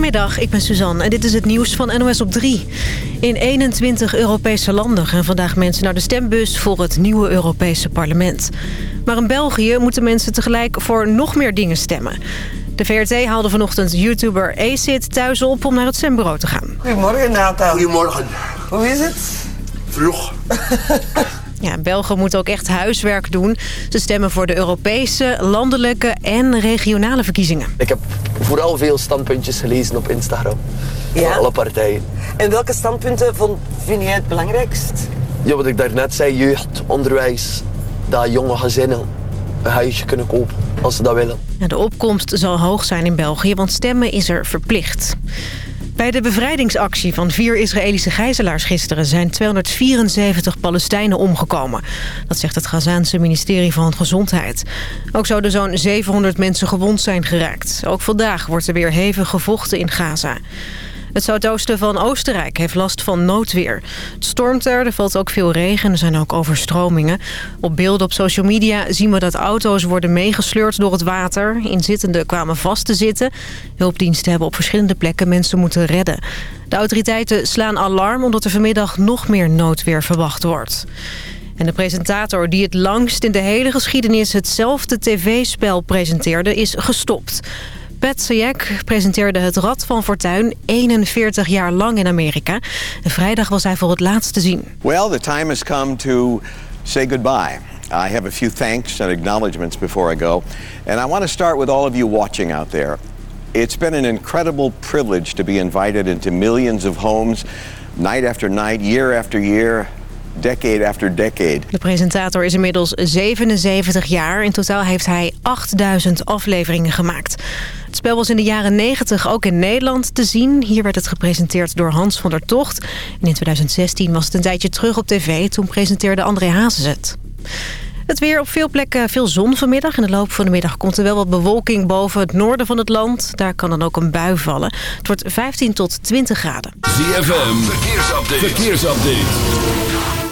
Goedemiddag, ik ben Suzanne en dit is het nieuws van NOS op 3. In 21 Europese landen gaan vandaag mensen naar de stembus voor het nieuwe Europese parlement. Maar in België moeten mensen tegelijk voor nog meer dingen stemmen. De VRT haalde vanochtend YouTuber Acid thuis op om naar het stembureau te gaan. Goedemorgen Nathan. Goedemorgen. Hoe is het? Vroeg. Ja, Belgen moeten ook echt huiswerk doen. Ze stemmen voor de Europese, landelijke en regionale verkiezingen. Ik heb vooral veel standpuntjes gelezen op Instagram. Ja? Van alle partijen. En welke standpunten vond, vind jij het belangrijkst? Ja, wat ik daarnet zei, jeugd, onderwijs. Dat jonge gezinnen een huisje kunnen kopen als ze dat willen. Ja, de opkomst zal hoog zijn in België, want stemmen is er verplicht. Bij de bevrijdingsactie van vier Israëlische gijzelaars gisteren... zijn 274 Palestijnen omgekomen. Dat zegt het Gazaanse ministerie van Gezondheid. Ook zouden zo'n 700 mensen gewond zijn geraakt. Ook vandaag wordt er weer hevig gevochten in Gaza. Het zuidoosten van Oostenrijk heeft last van noodweer. Het stormt er, er valt ook veel regen en er zijn ook overstromingen. Op beelden op social media zien we dat auto's worden meegesleurd door het water. Inzittenden kwamen vast te zitten. Hulpdiensten hebben op verschillende plekken mensen moeten redden. De autoriteiten slaan alarm omdat er vanmiddag nog meer noodweer verwacht wordt. En de presentator die het langst in de hele geschiedenis hetzelfde tv-spel presenteerde is gestopt. Presenteerde het Rad van Fortuin 41 jaar lang in Amerika. En vrijdag was hij voor het laatst te zien. Well, the time has come to say goodbye. I have a few thanks and acknowledgments before I go. And I want to start with all of you watching out there. It's been an incredible privilege to be invited into millions of homes, night after night, year after year, decade after decade. De presentator is inmiddels 77 jaar. In totaal heeft hij 8000 afleveringen gemaakt. Het spel was in de jaren 90 ook in Nederland te zien. Hier werd het gepresenteerd door Hans van der Tocht. En in 2016 was het een tijdje terug op tv. Toen presenteerde André Hazes het. Het weer op veel plekken veel zon vanmiddag. In de loop van de middag komt er wel wat bewolking boven het noorden van het land. Daar kan dan ook een bui vallen. Het wordt 15 tot 20 graden. ZFM, verkeersupdate. verkeersupdate.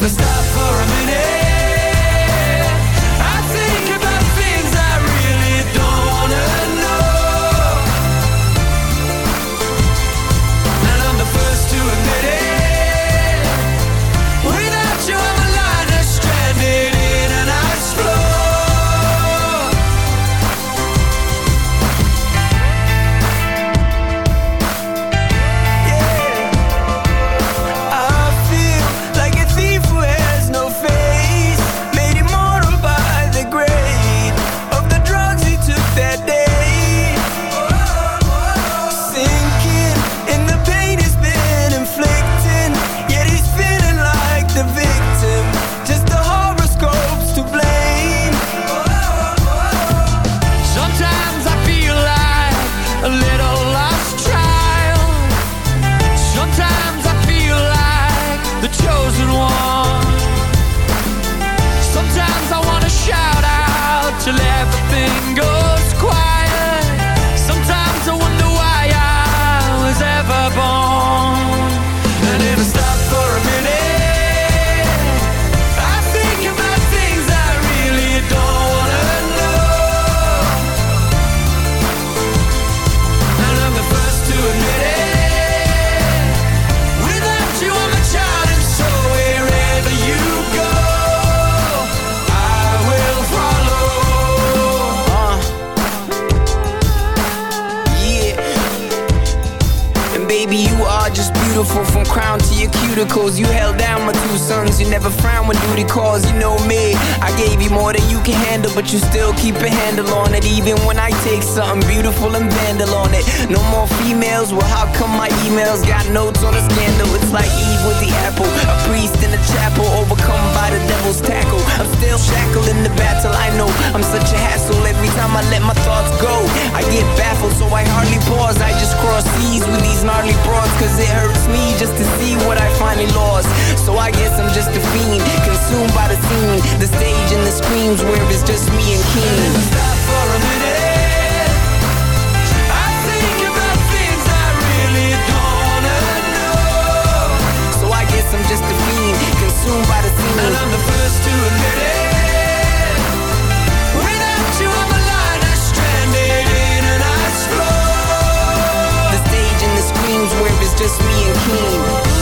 Never stop for a minute time I let my thoughts go. I get baffled so I hardly pause. I just cross seas with these gnarly broads Cause it hurts me just to see what I finally lost. So I guess I'm just a fiend Consumed by the scene. The stage and the screams Where it's just me and Keane. Stop for a minute. I'm just a fiend, consumed by the scene. And I'm the first to admit it. just me and Queen.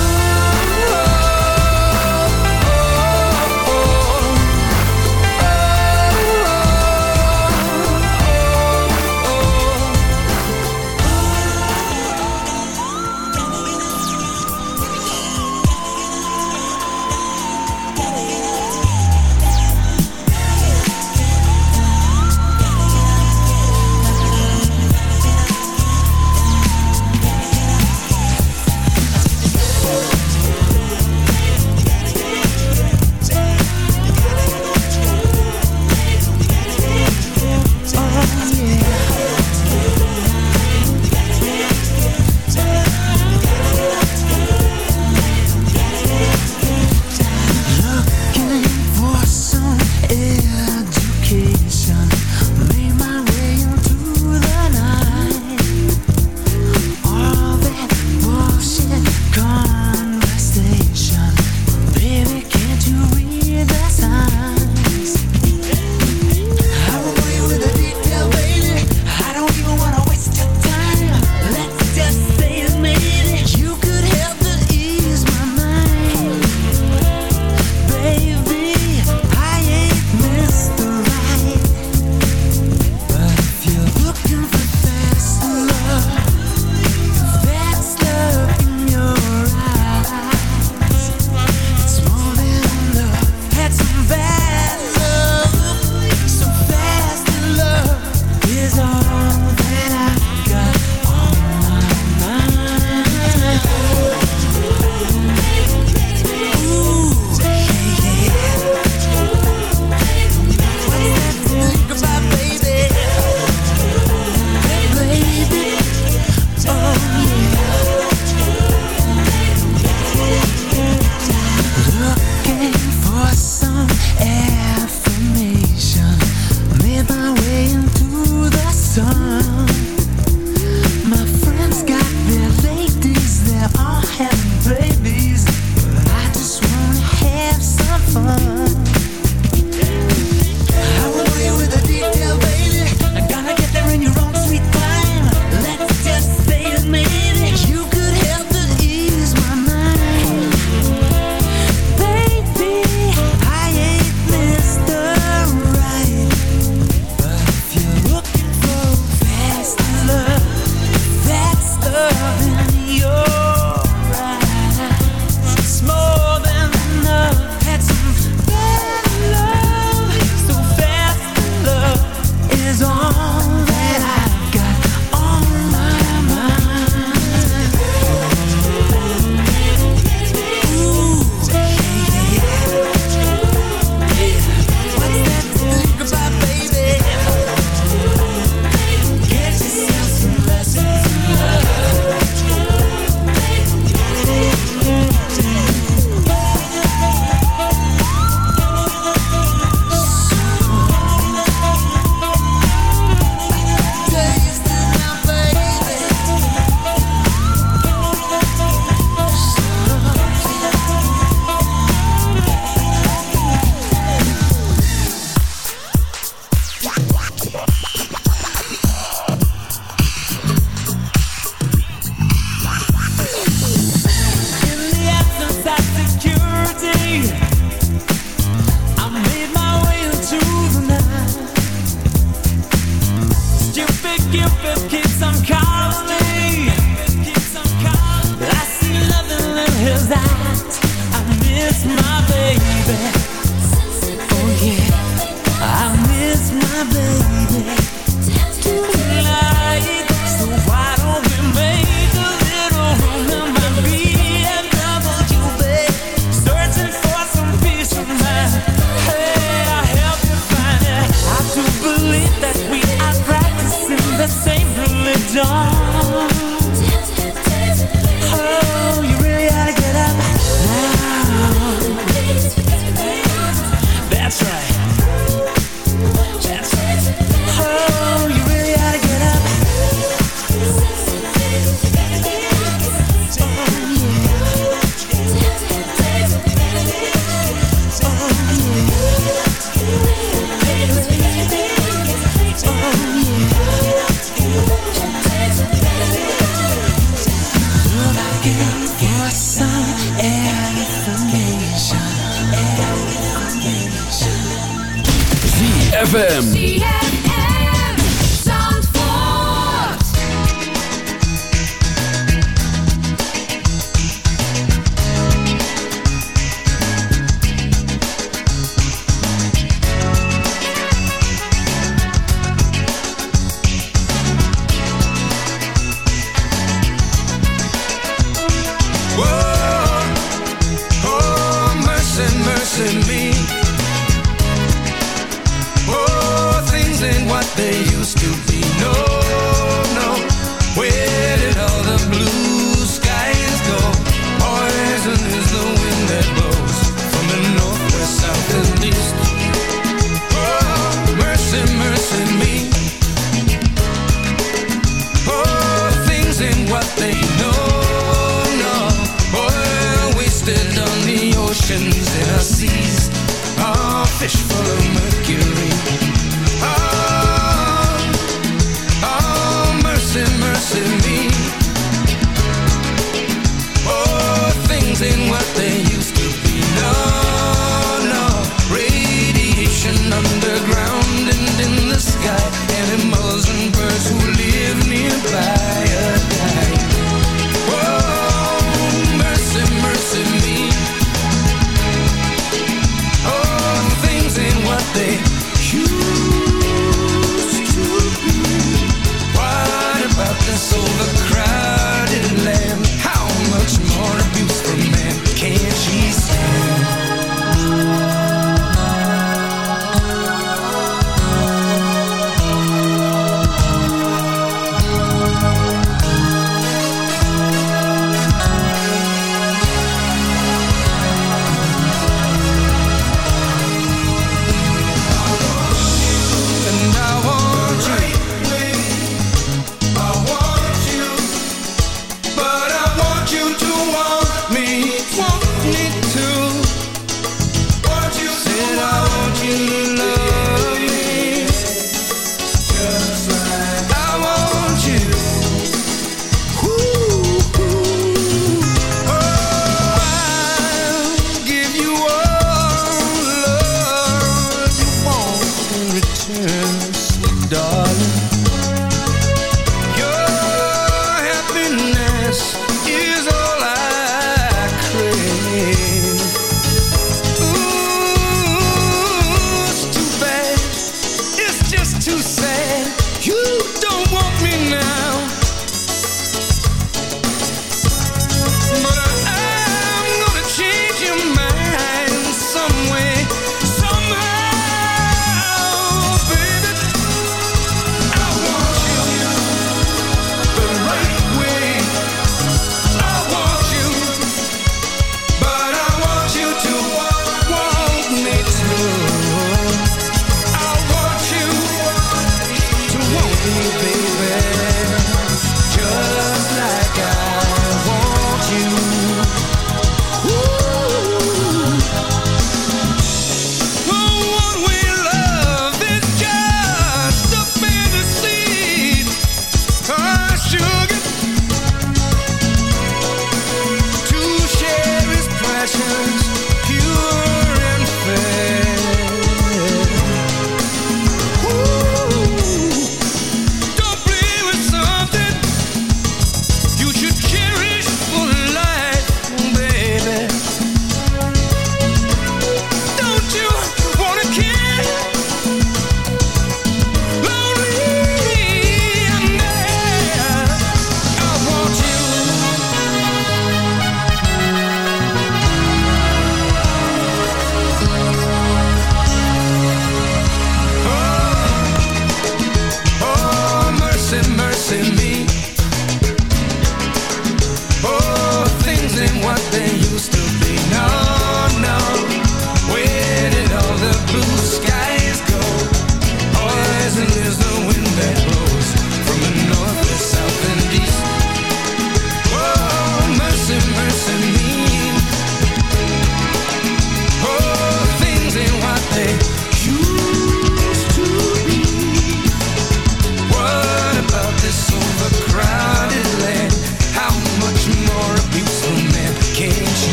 ZFM.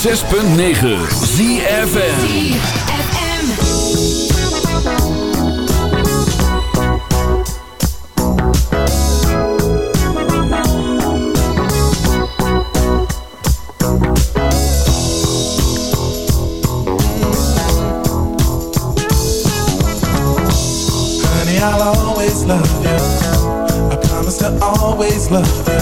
106.9 always Love you. I promise to always love you.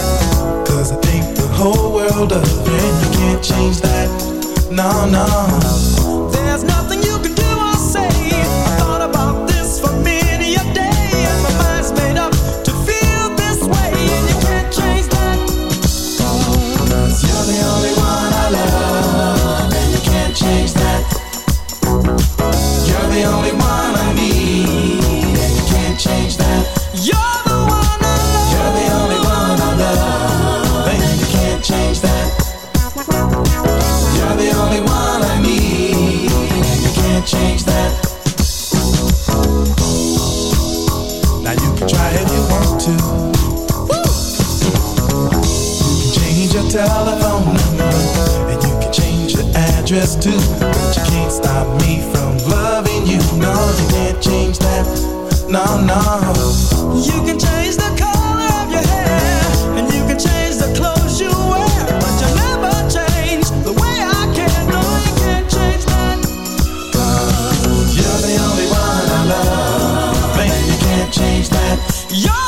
Change that. You're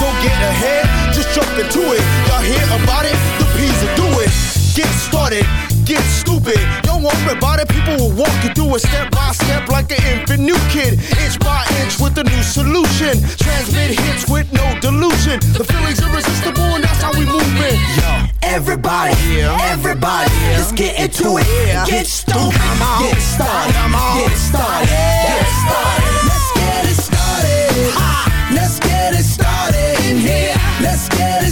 Don't get ahead, just jump into it. Y'all hear about it? The P's will do it. Get started, get stupid. Don't worry about it, people will walk you through it step by step like an infant new kid. Inch by inch with a new solution. Transmit hits with no delusion. The feeling's irresistible and that's how we move it. Yo, everybody, yeah. everybody, yeah. let's get into it. Yeah. Get stupid, get started, Come on. get started, get started. Let's get it started. Ah. Let's get Let's get it.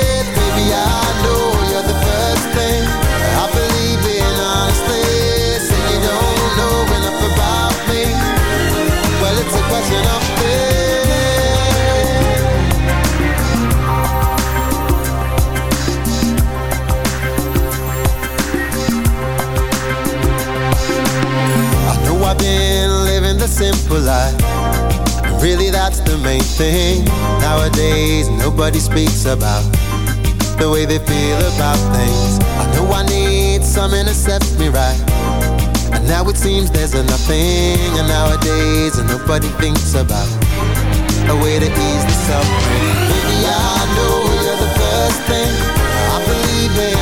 simple. Really, that's the main thing. Nowadays, nobody speaks about the way they feel about things. I know I need something to set me right. And now it seems there's a nothing. And nowadays, nobody thinks about a way to ease the suffering. Baby, I know you're the first thing I believe in.